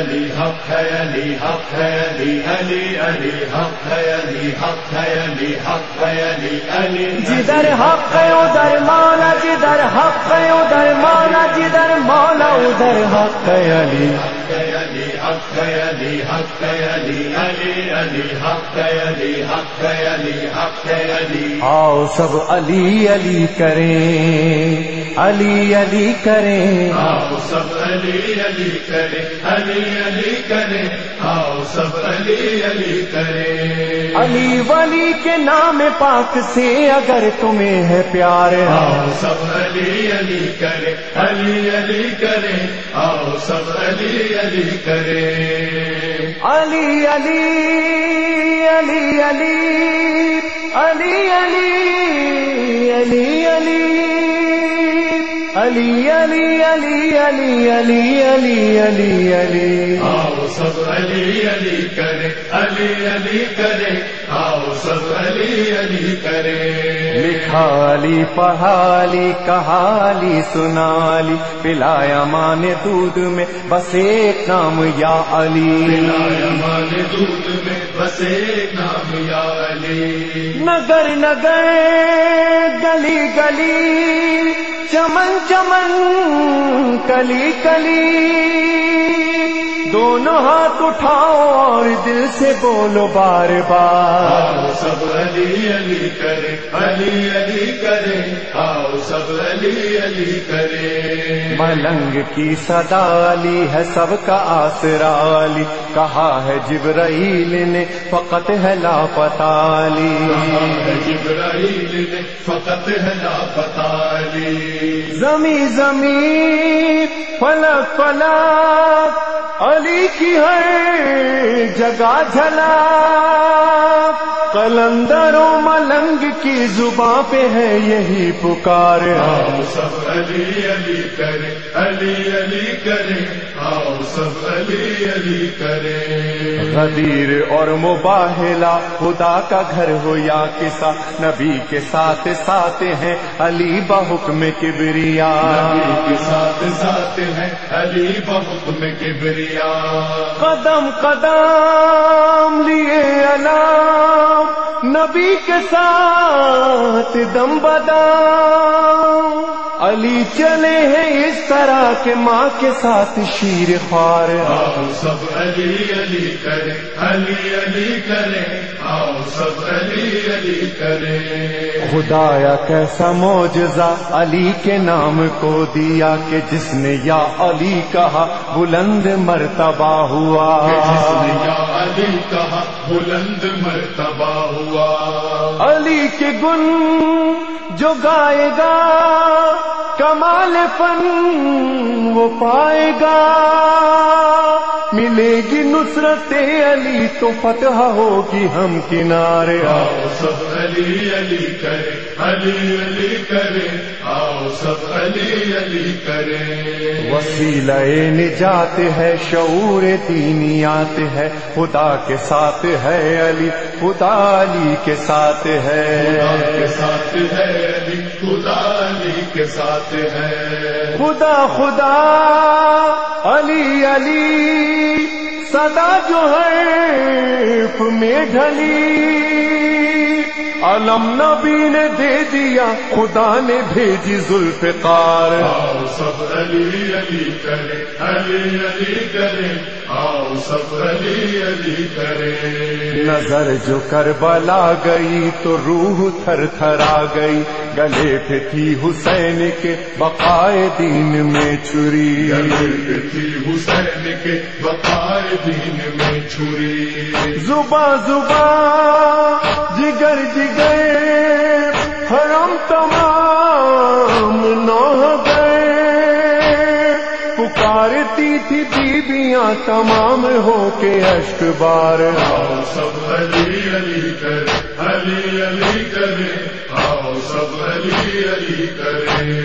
علی حق ہے، علی حق ہے، علی علی علی حق ہے، علی حق ہے، علی حق ہے، علی علی جدھر حق ہے ادھر مولا جدھر حق ادھر مولا جدھر مولا ادھر حق علی حق علی۔ حق علی علی علی حق علی حق علی حق علی آؤ سب علی علی کریں علی علی کریں۔ آؤ سب علی علی کرے علی علی کرے آؤ سب علی علی کرے علی ولی کے نام پاک سے اگر تمہیں ہے پیار آؤ سب علی علی کرے علی علی کرے آؤ سب علی علی کرے۔ علی علی علی علی علی علی علی علی۔ علی علی علی علی علی علی علی علی. آؤ سب علی علی کرے علی علی کرے آؤ سب علی علی کرے. لکھا لی پڑھا لی کہا لی سنا لی پلایا مان دودھ میں بس ایک نام یا علی. مان دودھ میں بس ایک نام یا علی. نگر نگر گلی گلی. چمن چمن کلی کلی دونوں ہاتھ اٹھاؤ اور دل سے بولو بار بار۔ آؤ سب علی علی کرے علی علی کرے آؤ سب علی علی کرے۔ ملنگ کی صدا علی ہے سب کا آسرا علی۔ کہا ہے جبرائیل نے فقط ہے لاپتا علی۔ جبرائیل نے فقط ہے لاپتا علی۔ زمیں زمین فلک فلک علی کی ہے جگہ جھلا۔ قلندر و ملنگ کی زباں پہ ہے یہی پکار۔ آؤ سب علی علی کرے علی علی کرے آؤ سب علی علی کرے غدیر اور مباہلا خدا کا گھر ہو یا کسا نبی کے ساتھ ساتھ ہیں علی بحکم کبریا۔ نبی کے ساتھ ساتھ ہیں علی میں کبریا۔ قدم قدم لیے علام نبی کے ساتھ دم بدام علی چلے ہیں اس طرح کے ماں کے ساتھ شیر خوار۔ آؤ سب علی علی کرے علی علی کرے آؤ سب علی علی کرے۔ خدایا کیسا موجزہ علی کے نام کو دیا کہ جس نے یا علی کہا بلند مرتبہ ہوا۔ جس نے یا علی کہا بلند مرتبہ ہوا۔ علی کے گن جو گائے گا کمال فن وہ پائے گا۔ ملے گی نصرت علی تو فتح ہوگی ہم کنارے۔ آؤ سب علی علی کرے علی علی کرے آؤ سب علی علی کرے۔ وسیلہ نجات ہے شعور دینیات ہے۔ خدا کے ساتھ ہے علی خدا علی کے ساتھ ہے۔ خدا کے ساتھ ہے علی خدا علی کے ساتھ ہے۔ خدا خدا۔ علی علی صدا جو ہے میں ڈھلی۔ علم نبی نے دے دیا خدا نے بھیجی ذوالفقار آؤ سب علی علی کرے علی علی کرے آؤ سب علی علی کرے۔ نظر جو کربلا گئی تو روح تھر تھر آ گئی۔ گلے پہ تھی حسین کے بقائے دین میں چھری۔ گلے تھی حسین کے بقائے دین میں چھری۔ زبا زبا جگر جگر در حرم تمام نہ پکارتی تھی بیبیاں تمام ہو کے اشک بار۔ آؤ سب علی علی کرے علی علی کرے آؤ سب علی علی کرے۔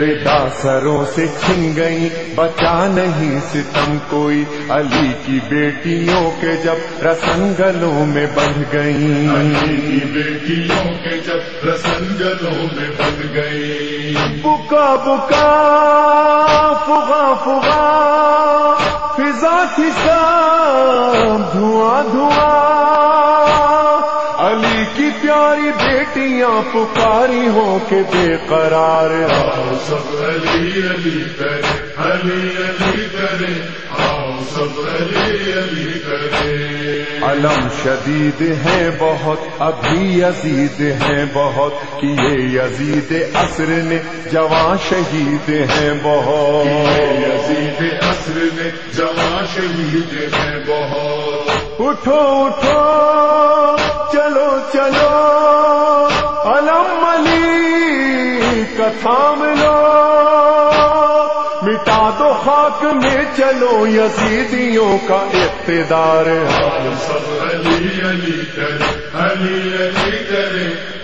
ردا سروں سے چھن گئی بچا نہیں ستم کوئی۔ علی کی بیٹیوں کے جب رسنگلوں میں بڑھ گئی علی کی بیٹیوں کے جب رسنگلوں میں بن گئی بکا بکا فغا فغا دھواں دھواں علی کی پیاری بیٹیاں پکاری ہو کے بے قرار آؤ سب علی علی کرے علی علی کرے آؤ سب علی علی کرے۔ علم شدید ہے بہت ابھی یزید ہے بہت۔ کہ یہ یزید عصر نے جوان شہید ہیں بہت۔ یزید عصر میں جوان شہید ہیں بہت۔ اٹھو اٹھو۔ چلو چلو، علم علی کا تھام لو مٹا دو خاک میں چلو، یزیدیوں کا اقتدار۔ آؤ سب علی علی کرے، علی علی کرے۔ آؤ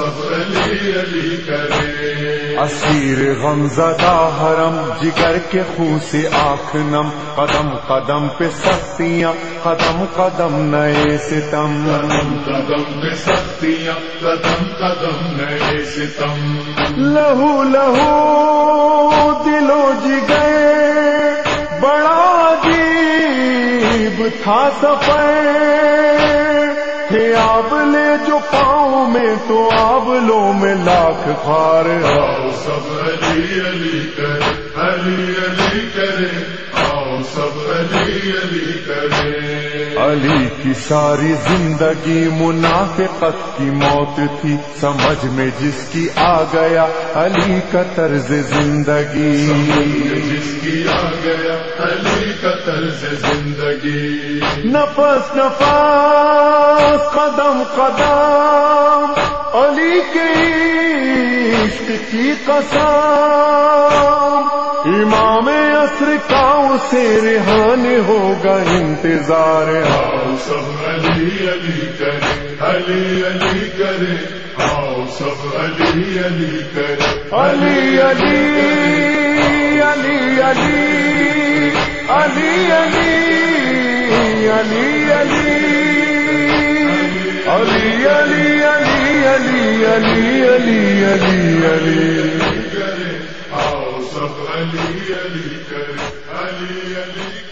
علی علی کرے اسیر غم زدہ حرم جگر کے خون سے آنکھ نم قدم قدم پہ سختیاں قدم قدم نئے ستم۔ قدم قدم پہ سختیاں قدم قدم نئے ستم۔ لہو لہو دلو جگر بڑا عجیب تھا سفر۔ تھے آبلے جو پاؤں میں تو آبلوں میں لاکھ خار آؤ سب علی علی کرے، علی علی کرے، آؤ سب علی علی کرے۔ علی کی ساری زندگی منافقت کی موت تھی۔ سمجھ میں جس کی آ گیا، علی کا طرز زندگی۔ جس کی آ گیا، علی کا طرز زندگی۔ نفس نفس قدم قدم، علی کے عشق کی قسم۔ امام عصر کا اسے ریحان ہوگا انتظار۔ آؤ سب علی علی کرے، علی علی کرے، آؤ سب علی علی کرے، علی علی علی علی علی علی علی علی علی علی علی علی علی علی علی علی علی کر علی علی